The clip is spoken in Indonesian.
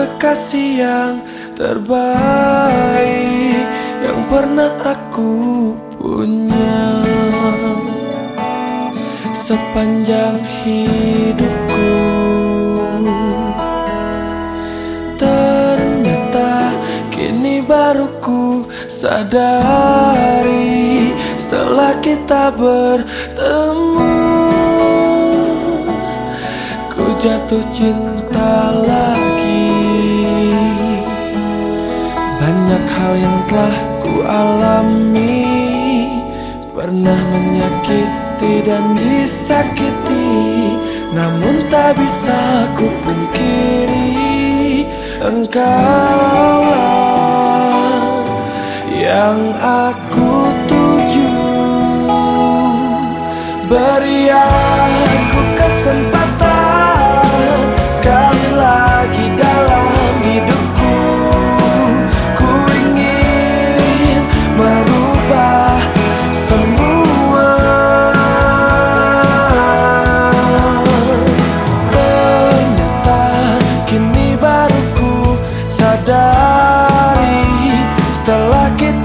kekasih yang terbaik Yang pernah aku punya. Sepanjang hidupku Ternyata kini baru ku sadari Setelah kita bertemu. Ku jatuh cinta lagi Banyak hal yang telah ku alami Pernah menyakiti dan disakiti Namun tak bisa ku pungkiri Engkaulah yang aku tuju. Beri aku Setelah kita bertemu